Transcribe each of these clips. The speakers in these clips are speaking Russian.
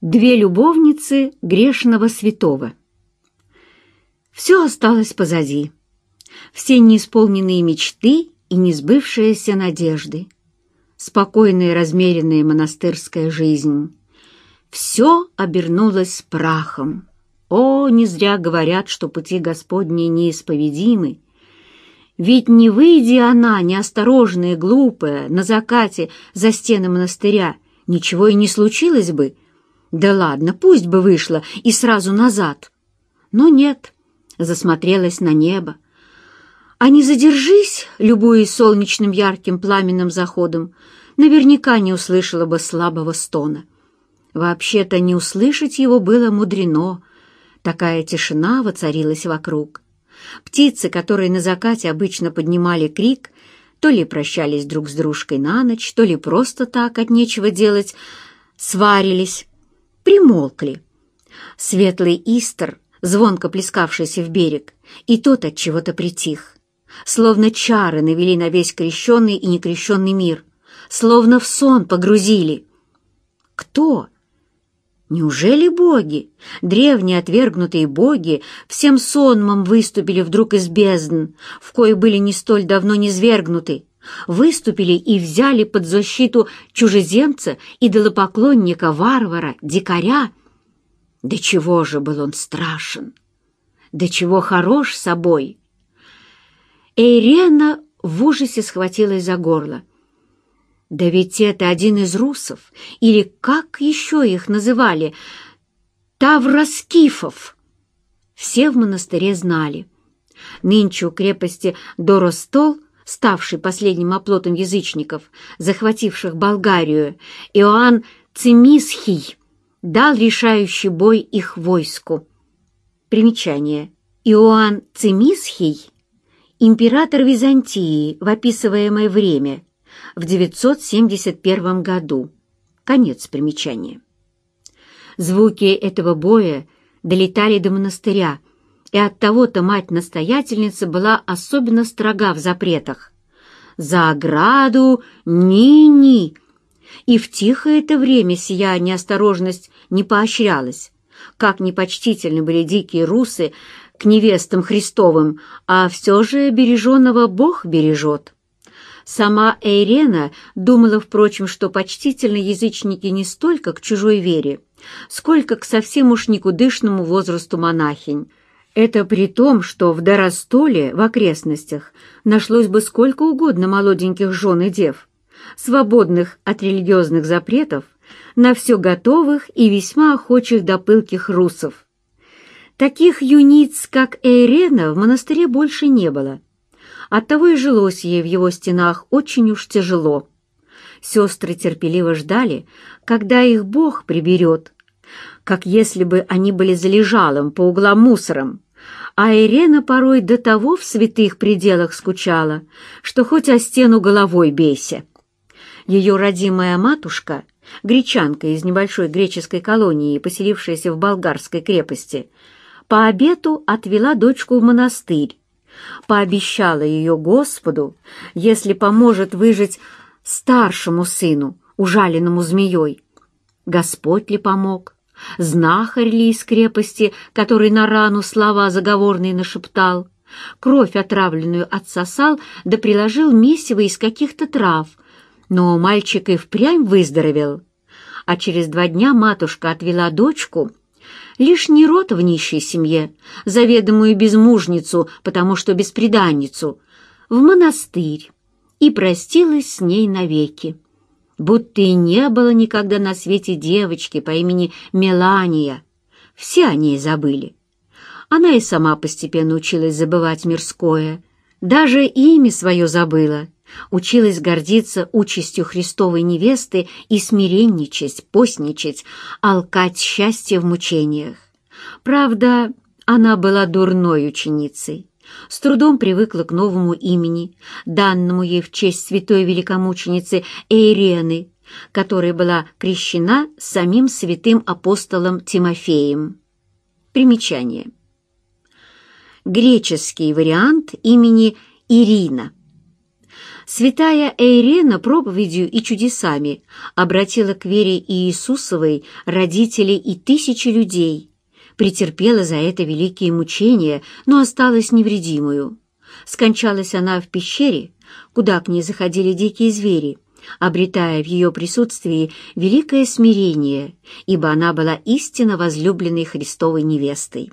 Две любовницы грешного святого. Все осталось позади. Все неисполненные мечты и несбывшиеся надежды. Спокойная размеренная монастырская жизнь. Все обернулось прахом. О, не зря говорят, что пути Господни неисповедимы. Ведь не выйдя она, неосторожная глупая, на закате за стены монастыря, ничего и не случилось бы — да ладно, пусть бы вышла и сразу назад. Но нет, засмотрелась на небо. А не задержись, любуясь солнечным ярким пламенным заходом, наверняка не услышала бы слабого стона. Вообще-то не услышать его было мудрено. Такая тишина воцарилась вокруг. Птицы, которые на закате обычно поднимали крик, то ли прощались друг с дружкой на ночь, то ли просто так от нечего делать, сварились, примолкли. Светлый истер, звонко плескавшийся в берег, и тот от чего-то притих. Словно чары навели на весь крещенный и некрещенный мир, словно в сон погрузили. Кто? Неужели боги, древние отвергнутые боги, всем сонмом выступили вдруг из бездн, в кои были не столь давно низвергнуты, выступили и взяли под защиту чужеземца, идолопоклонника, варвара, дикаря. До чего же был он страшен! До чего хорош собой! Эйрена в ужасе схватилась за горло. Да ведь это один из русов, или как еще их называли, тавроскифов. Все в монастыре знали. Нынче у крепости Доростол ставший последним оплотом язычников, захвативших Болгарию, Иоанн Цимисхий, дал решающий бой их войску. Примечание. Иоанн Цимисхий – император Византии в описываемое время, в 971 году. Конец примечания. Звуки этого боя долетали до монастыря, и оттого-то мать-настоятельница была особенно строга в запретах. «За ограду ни-ни!» И в тихое это время сия неосторожность не поощрялась. Как непочтительны были дикие русы к невестам Христовым, а все же береженного Бог бережет. Сама Эйрена думала, впрочем, что почтительны язычники не столько к чужой вере, сколько к совсем уж никудышному возрасту монахинь, это при том, что в Доростоле, в окрестностях, нашлось бы сколько угодно молоденьких жен и дев, свободных от религиозных запретов, на все готовых и весьма охочих до пылких русов. Таких юниц, как Эйрена, в монастыре больше не было. Оттого и жилось ей в его стенах очень уж тяжело. Сестры терпеливо ждали, когда их Бог приберет, как если бы они были залежалым по углам мусором, а Ирена порой до того в святых пределах скучала, что хоть о стену головой бейся. Ее родимая матушка, гречанка из небольшой греческой колонии, поселившаяся в болгарской крепости, по обету отвела дочку в монастырь, пообещала ее Господу, если поможет выжить старшему сыну, ужаленному змеей. Господь ли помог? Знахарь ли из крепости, который на рану слова заговорные нашептал, кровь отравленную отсосал, да приложил месиво из каких-то трав, но мальчик и впрямь выздоровел. А через два дня матушка отвела дочку, лишь не род в нищей семье, заведомую безмужницу, потому что бесприданницу, в монастырь и простилась с ней навеки будто и не было никогда на свете девочки по имени Мелания. Все о ней забыли. Она и сама постепенно училась забывать мирское, даже имя свое забыла, училась гордиться участью Христовой невесты и смиренничать, постничать, алкать счастье в мучениях. Правда, она была дурной ученицей, с трудом привыкла к новому имени, данному ей в честь святой великомученицы Эйрены, которая была крещена самим святым апостолом Тимофеем. Примечание. Греческий вариант имени Ирина. Святая Эйрена проповедью и чудесами обратила к вере Иисусовой родителей и тысячи людей, претерпела за это великие мучения, но осталась невредимую. Скончалась она в пещере, куда к ней заходили дикие звери, обретая в ее присутствии великое смирение, ибо она была истинно возлюбленной Христовой невестой.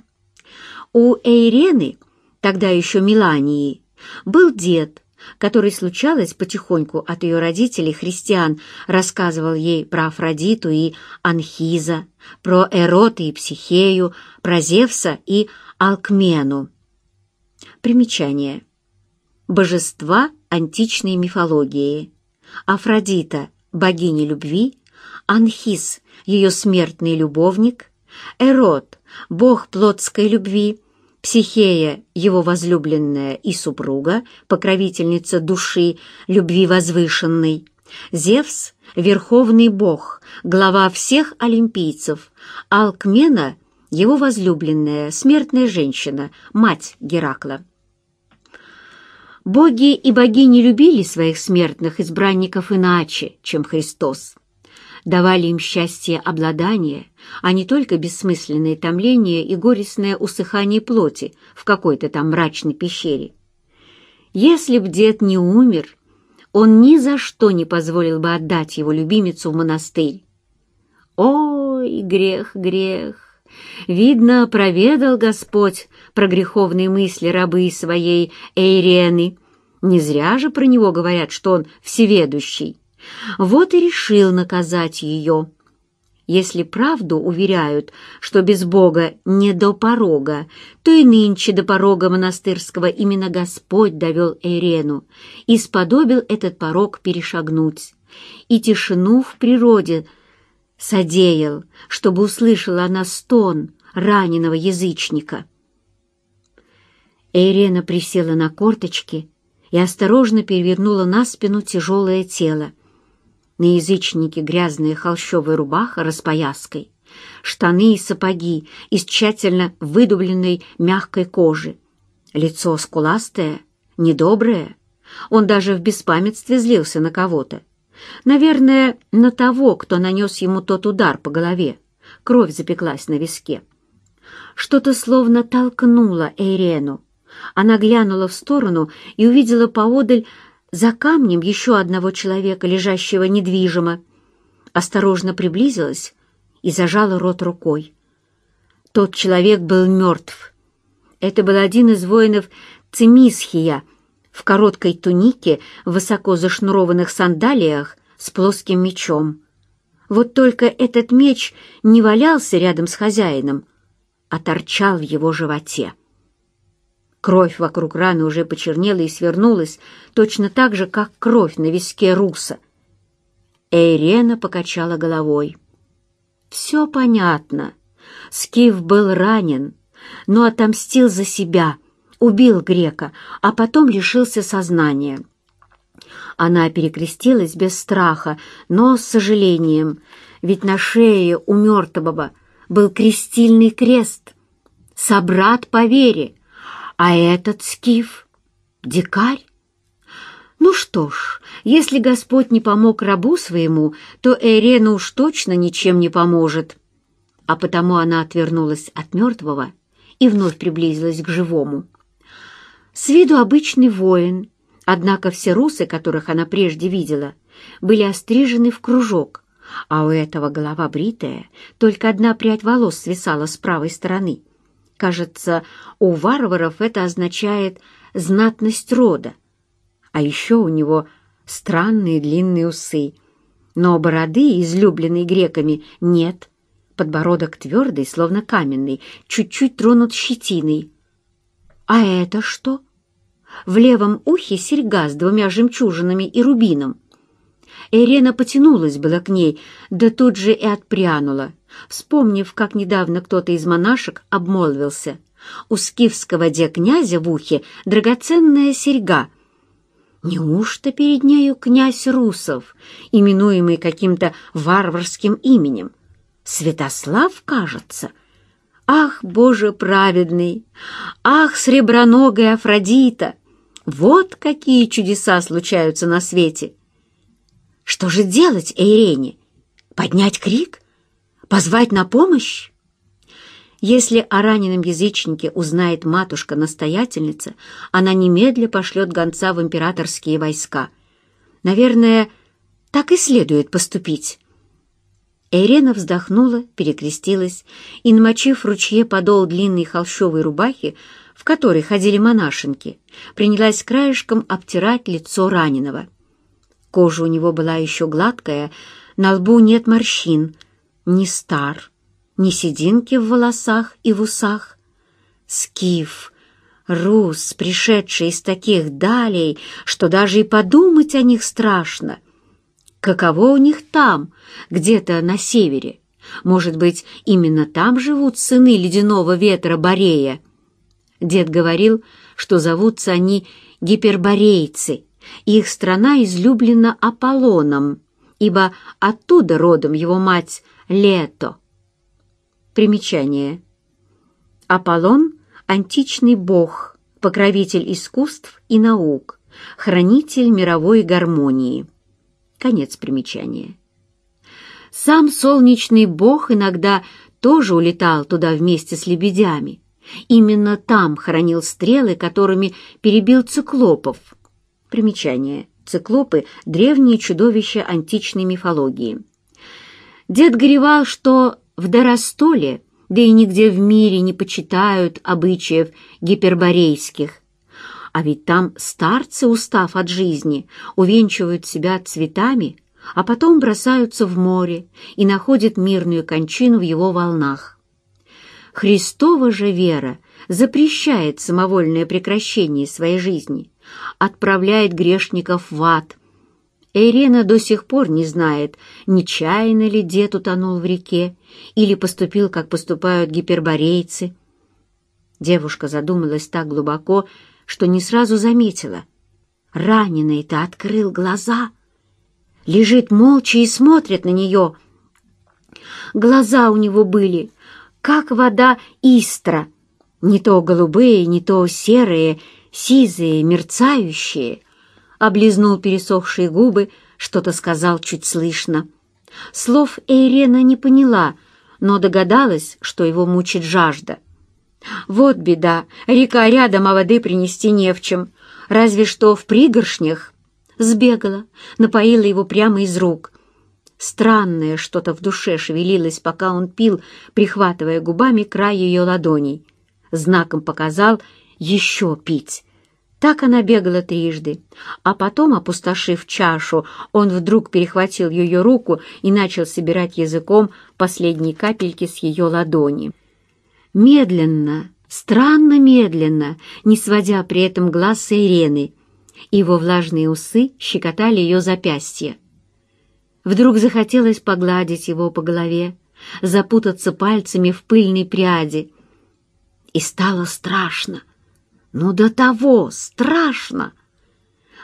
У Эйрены, тогда еще Милании, был дед, который, случалось потихоньку от ее родителей, христиан, рассказывал ей про Афродиту и Анхиза, про Эрота и Психею, про Зевса и Алкмену. Примечание. Божества античной мифологии. Афродита – богиня любви, Анхис – ее смертный любовник, Эрот – бог плотской любви, Психея – его возлюбленная и супруга, покровительница души, любви возвышенной, Зевс – верховный бог, глава всех олимпийцев, Алкмена – его возлюбленная, смертная женщина, мать Геракла. Боги и богини любили своих смертных избранников иначе, чем Христос. Давали им счастье обладания, а не только бессмысленное томление и горестное усыхание плоти в какой-то там мрачной пещере. Если б дед не умер, он ни за что не позволил бы отдать его любимицу в монастырь. Ой, грех, грех! Видно, проведал Господь про греховные мысли рабы своей Эйрены. Не зря же про него говорят, что он всеведущий. Вот и решил наказать ее. Если правду уверяют, что без Бога не до порога, то и нынче до порога монастырского именно Господь довел Эйрену и сподобил этот порог перешагнуть. И тишину в природе содеял, чтобы услышала она стон раненого язычника. Эйрена присела на корточки и осторожно перевернула на спину тяжелое тело. На язычнике грязная холщовая рубаха распояской, штаны и сапоги из тщательно выдубленной мягкой кожи. Лицо скуластое, недоброе. Он даже в беспамятстве злился на кого-то. Наверное, на того, кто нанес ему тот удар по голове. Кровь запеклась на виске. Что-то словно толкнуло Эйрену. Она глянула в сторону и увидела поодаль за камнем еще одного человека, лежащего недвижимо. Осторожно приблизилась и зажала рот рукой. Тот человек был мертв. Это был один из воинов Цимисхия в короткой тунике, в высоко зашнурованных сандалиях с плоским мечом. Вот только этот меч не валялся рядом с хозяином, а торчал в его животе. Кровь вокруг раны уже почернела и свернулась, точно так же, как кровь на виске руса. Эйрена покачала головой. «Все понятно. Скиф был ранен, но отомстил за себя, убил грека, а потом лишился сознания». Она перекрестилась без страха, но с сожалением, ведь на шее у мертвого был крестильный крест. Собрат по вере, а этот скиф — дикарь? Ну что ж, если Господь не помог рабу своему, то Эрена уж точно ничем не поможет. А потому она отвернулась от мертвого и вновь приблизилась к живому. С виду обычный воин, однако все русы, которых она прежде видела, были острижены в кружок, а у этого голова бритая, только одна прядь волос свисала с правой стороны. Кажется, у варваров это означает знатность рода. А еще у него странные длинные усы. Но бороды, излюбленной греками, нет. Подбородок твердый, словно каменный, чуть-чуть тронут щетиной. А это что? В левом ухе серьга с двумя жемчужинами и рубином. Ирена потянулась была к ней, да тут же и отпрянула, вспомнив, как недавно кто-то из монашек обмолвился. У скифского де-князя в ухе драгоценная серьга. Неужто перед нею князь Русов, именуемый каким-то варварским именем? Святослав, кажется. Ах, Боже праведный! Ах, среброногая Афродита! Вот какие чудеса случаются на свете! Что же делать Эйрене? Поднять крик? Позвать на помощь? Если о раненом язычнике узнает матушка-настоятельница, она немедля пошлет гонца в императорские войска. Наверное, так и следует поступить. Ирена вздохнула, перекрестилась и, намочив ручье подол длинной холщовой рубахи, в которой ходили монашенки, принялась краешком обтирать лицо раненого. Кожа у него была еще гладкая, на лбу нет морщин, не стар, ни сединки в волосах и в усах. Скиф, рус, пришедший из таких далей, что даже и подумать о них страшно. Каково у них там, где-то на севере? Может быть, именно там живут сыны ледяного ветра Борея? Дед говорил, что зовутся они гиперборейцы, их страна излюблена Аполлоном, ибо оттуда родом его мать Лето. Примечание. Аполлон — античный бог, покровитель искусств и наук, хранитель мировой гармонии. Конец примечания. Сам солнечный бог иногда тоже улетал туда вместе с лебедями. Именно там хранил стрелы, которыми перебил циклопов. Примечание. Циклопы — древние чудовища античной мифологии. Дед горевал, что в Доростоле, да и нигде в мире не почитают обычаев гиперборейских. А ведь там старцы, устав от жизни, увенчивают себя цветами, а потом бросаются в море и находят мирную кончину в его волнах. Христова же вера запрещает самовольное прекращение своей жизни, отправляет грешников в ад – Ирена до сих пор не знает, нечаянно ли дед утонул в реке или поступил, как поступают гиперборейцы. Девушка задумалась так глубоко, что не сразу заметила. Раненый-то открыл глаза, лежит молча и смотрит на нее. Глаза у него были, как вода истра, не то голубые, не то серые, сизые, мерцающие облизнул пересохшие губы, что-то сказал чуть слышно. Слов Эйрена не поняла, но догадалась, что его мучит жажда. Вот беда, река рядом, а воды принести не в чем. Разве что в пригоршнях. Сбегала, напоила его прямо из рук. Странное что-то в душе шевелилось, пока он пил, прихватывая губами край ее ладоней. Знаком показал еще пить. Так она бегала трижды, а потом, опустошив чашу, он вдруг перехватил ее руку и начал собирать языком последние капельки с ее ладони. Медленно, странно медленно, не сводя при этом глаз с Ирены, его влажные усы щекотали ее запястье. Вдруг захотелось погладить его по голове, запутаться пальцами в пыльной пряди. И стало страшно. Ну, до того страшно!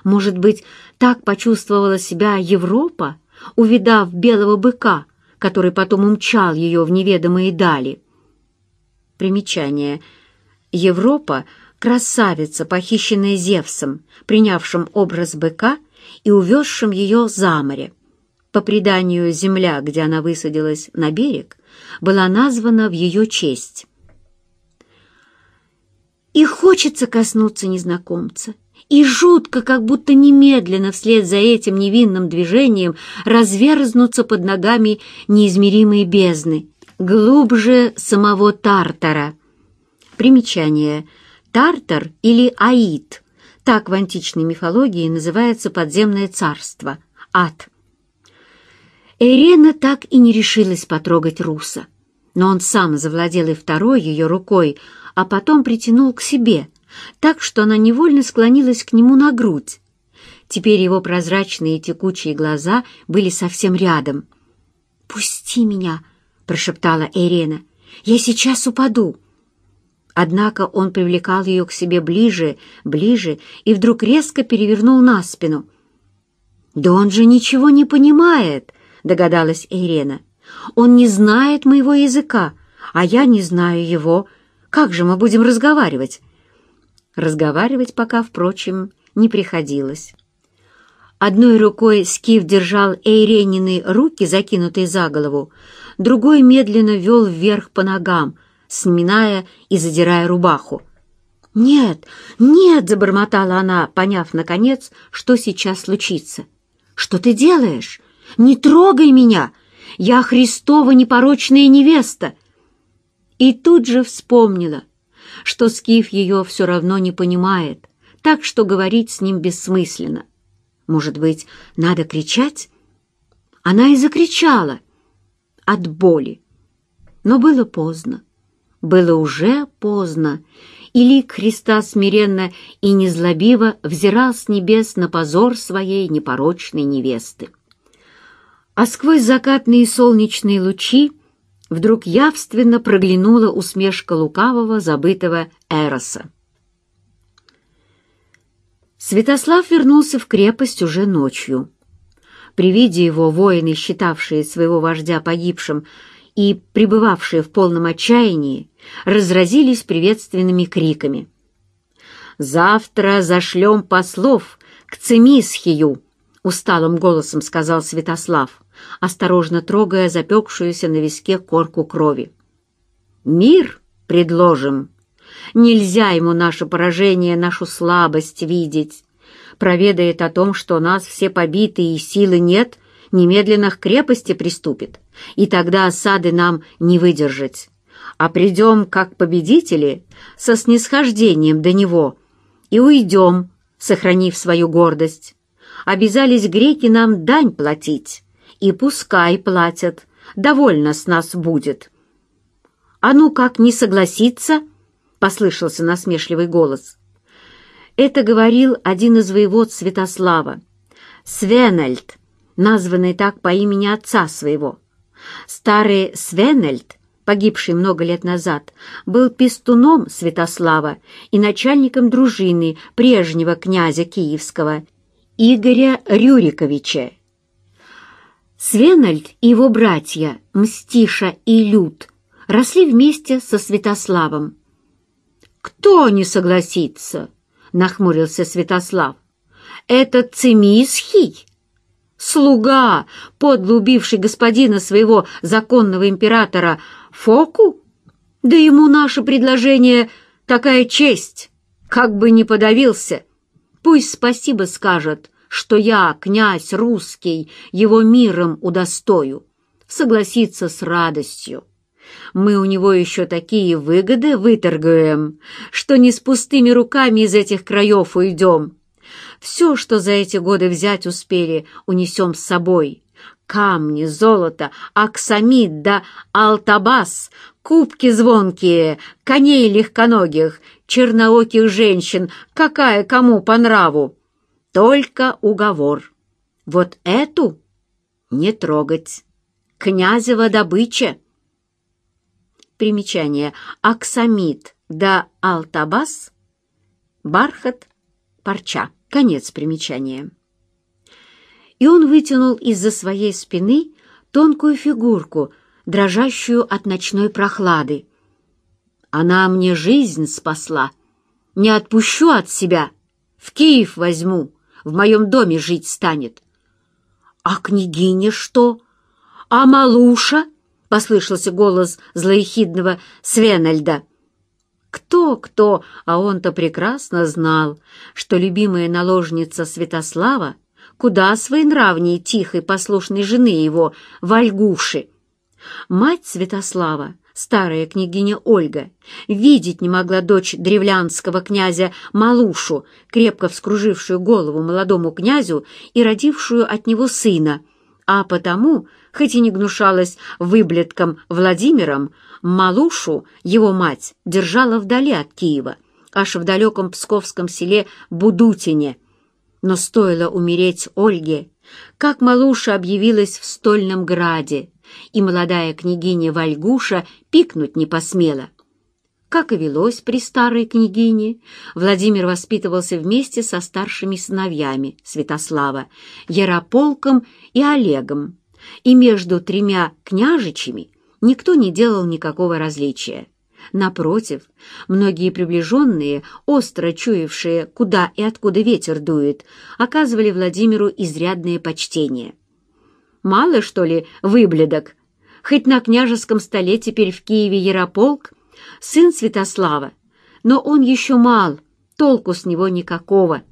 Может быть, так почувствовала себя Европа, увидав белого быка, который потом умчал ее в неведомые дали. Примечание. Европа — красавица, похищенная Зевсом, принявшим образ быка и увезшим ее за море. По преданию, земля, где она высадилась на берег, была названа в ее честь. И хочется коснуться незнакомца. И жутко, как будто немедленно вслед за этим невинным движением разверзнутся под ногами неизмеримые бездны, глубже самого Тартара. Примечание. Тартар или Аид. Так в античной мифологии называется подземное царство, ад. Ирена так и не решилась потрогать Руса, но он сам завладел и второй ее рукой, а потом притянул к себе, так что она невольно склонилась к нему на грудь. Теперь его прозрачные текучие глаза были совсем рядом. «Пусти меня!» — прошептала Ирена. «Я сейчас упаду!» Однако он привлекал ее к себе ближе, ближе и вдруг резко перевернул на спину. «Да он же ничего не понимает!» — догадалась Ирена. «Он не знает моего языка, а я не знаю его. Как же мы будем разговаривать?» Разговаривать пока, впрочем, не приходилось. Одной рукой Скиф держал Эйренины руки, закинутые за голову, другой медленно вел вверх по ногам, сминая и задирая рубаху. «Нет, нет!» — забормотала она, поняв, наконец, что сейчас случится. «Что ты делаешь? Не трогай меня! Я Христова непорочная невеста!» И тут же вспомнила, что Скиф ее все равно не понимает, так что говорить с ним бессмысленно. Может быть, надо кричать? Она и закричала от боли. Но было поздно. Было уже поздно, и лик Христа смиренно и незлобиво взирал с небес на позор своей непорочной невесты. А сквозь закатные солнечные лучи вдруг явственно проглянула усмешка лукавого, забытого Эроса. Святослав вернулся в крепость уже ночью. При виде его воины, считавшие своего вождя погибшим и пребывавшие в полном отчаянии, разразились приветственными криками. «Завтра зашлем послов к Цемисхию», — усталым голосом сказал Святослав, осторожно трогая запекшуюся на виске корку крови. «Мир предложим. Нельзя ему наше поражение, нашу слабость видеть. Проведает о том, что нас все побиты и силы нет, немедленно к крепости приступит, и тогда осады нам не выдержать. А придем, как победители, со снисхождением до него, и уйдем, сохранив свою гордость. Обязались греки нам дань платить, и пускай платят, довольно с нас будет. «А ну как не согласиться?» — послышался насмешливый голос. Это говорил один из воевод Святослава, Свенельд, названный так по имени отца своего. Старый Свенельд, погибший много лет назад, был пестуном Святослава и начальником дружины прежнего князя Киевского Игоря Рюриковича. Свенальд и его братья Мстиша и Люд росли вместе со Святославом. «Кто не согласится?» — нахмурился Святослав. «Это Цимисхий?» слуга, подло убивший господина своего законного императора Фоку? Да ему наше предложение такая честь, как бы не подавился. Пусть спасибо скажет, что я, князь русский, его миром удостою. Согласится с радостью. Мы у него еще такие выгоды выторгуем, что не с пустыми руками из этих краев уйдем. Все, что за эти годы взять успели, унесем с собой. Камни, золото, аксамит да алтабас, кубки звонкие, коней легконогих, чернооких женщин, какая кому по нраву. Только уговор. Вот эту не трогать. Князева добыча. Примечание. Аксамит да алтабас, бархат, парча. Конец примечания. И он вытянул из-за своей спины тонкую фигурку, дрожащую от ночной прохлады. Она мне жизнь спасла. Не отпущу от себя. В Киев возьму, в моем доме жить станет. А княгиня что? А Малуша? — послышался голос злоехидного Свенальда. Кто-кто, а он-то прекрасно знал, что любимая наложница Святослава куда своенравнее тихой послушной жены его, Вальгуши. Мать Святослава, старая княгиня Ольга, видеть не могла дочь древлянского князя Малушу, крепко вскружившую голову молодому князю и родившую от него сына, а потому, хоть и не гнушалась выблетком Владимиром, Малушу, его мать, держала вдали от Киева, аж в далеком псковском селе Будутине. Но стоило умереть Ольге, как Малуша объявилась в Стольном Граде, и молодая княгиня Вальгуша пикнуть не посмела. Как и велось при старой княгине, Владимир воспитывался вместе со старшими сыновьями Святослава, Ярополком и Олегом, и между тремя княжичами никто не делал никакого различия. Напротив, многие приближенные, остро чуявшие, куда и откуда ветер дует, оказывали Владимиру изрядное почтение. Мало, что ли, выбледок? Хоть на княжеском столе теперь в Киеве Ярополк, сын Святослава, но он еще мал, толку с него никакого.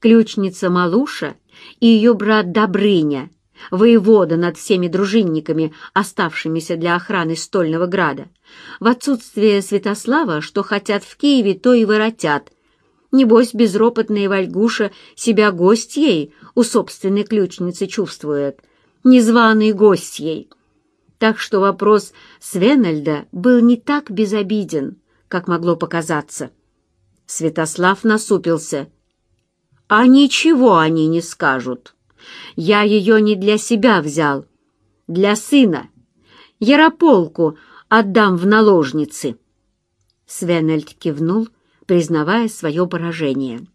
Ключница Малуша и ее брат Добрыня воевода над всеми дружинниками, оставшимися для охраны Стольного Града. В отсутствие Святослава, что хотят в Киеве, то и воротят. Небось, безропотная Вальгуша себя гостьей у собственной ключницы чувствует, незваный гостьей. Так что вопрос Свенельда был не так безобиден, как могло показаться. Святослав насупился. «А ничего они не скажут». Я ее не для себя взял, для сына. Ярополку отдам в наложницы. Свенельд кивнул, признавая свое поражение.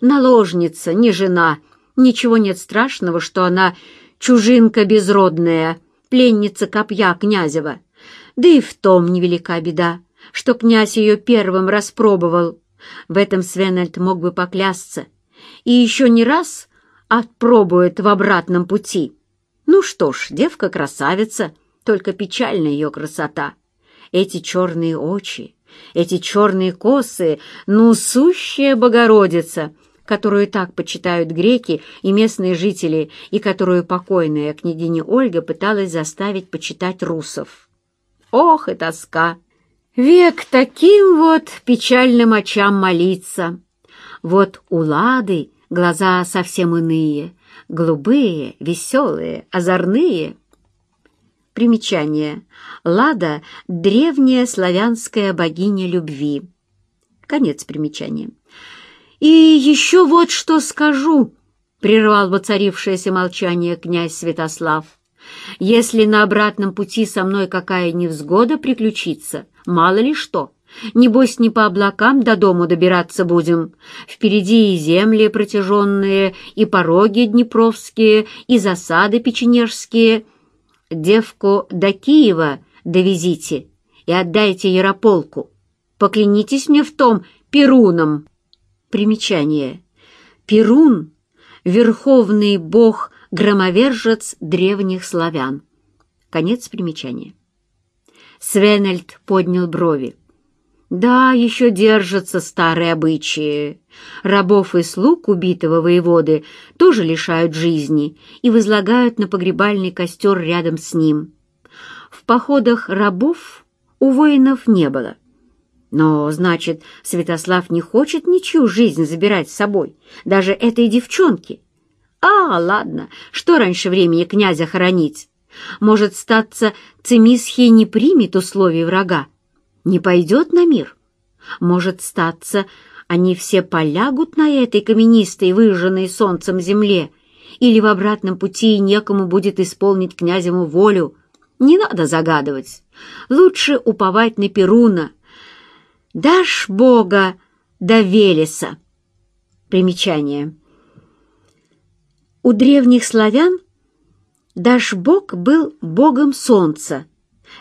Наложница, не жена, ничего нет страшного, что она чужинка безродная, пленница копья князева. Да и в том невелика беда, что князь ее первым распробовал. В этом Свенельд мог бы поклясться. И еще не раз отпробует в обратном пути. Ну что ж, девка красавица, только печальна ее красота. Эти черные очи, эти черные косы, ну, сущая Богородица, которую так почитают греки и местные жители, и которую покойная княгиня Ольга пыталась заставить почитать русов. Ох и тоска! Век таким вот печальным очам молиться. Вот у Лады Глаза совсем иные, голубые, веселые, озорные. Примечание. Лада — древняя славянская богиня любви. Конец примечания. «И еще вот что скажу», — прервал воцарившееся молчание князь Святослав. «Если на обратном пути со мной какая невзгода приключится, мало ли что, Небось, не по облакам до дому добираться будем. Впереди и земли протяженные, и пороги днепровские, и засады печенежские. Девку до Киева довезите и отдайте Ярополку. Поклянитесь мне в том Перуном. Примечание. Перун — верховный бог-громовержец древних славян. Конец примечания. Свенельд поднял брови. Да, еще держатся старые обычаи. Рабов и слуг убитого воеводы тоже лишают жизни и возлагают на погребальный костер рядом с ним. В походах рабов у воинов не было. Но, значит, Святослав не хочет ничью жизнь забирать с собой, даже этой девчонки. А, ладно, что раньше времени князя хоронить? Может, статься, Цимисхий не примет условий врага, не пойдет на мир? Может, статься, они все полягут на этой каменистой, выжженной солнцем земле, или в обратном пути некому будет исполнить князеву волю. Не надо загадывать. Лучше уповать на Перуна. Дашь Бога до Велеса. Примечание. У древних славян Дашбог был богом солнца,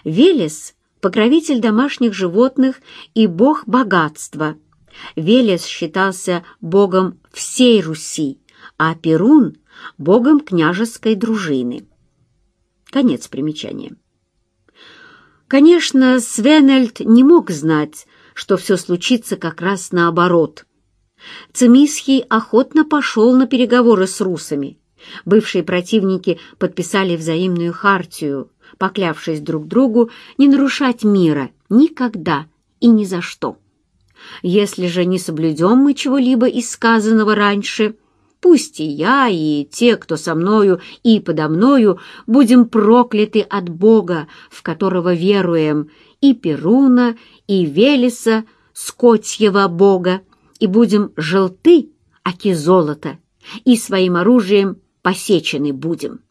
Велес покровитель домашних животных и бог богатства. Велес считался богом всей Руси, а Перун — богом княжеской дружины. Конец примечания. Конечно, Свенельд не мог знать, что все случится как раз наоборот. Цимисхий охотно пошел на переговоры с русами. Бывшие противники подписали взаимную хартию, поклявшись друг другу не нарушать мира никогда и ни за что. Если же не соблюдем мы чего-либо из сказанного раньше, пусть и я, и те, кто со мною и подо мною, будем прокляты от Бога, в которого веруем, и Перуна, и Велеса, скотьего Бога, и будем желты, аки золото, и своим оружием посечены будем.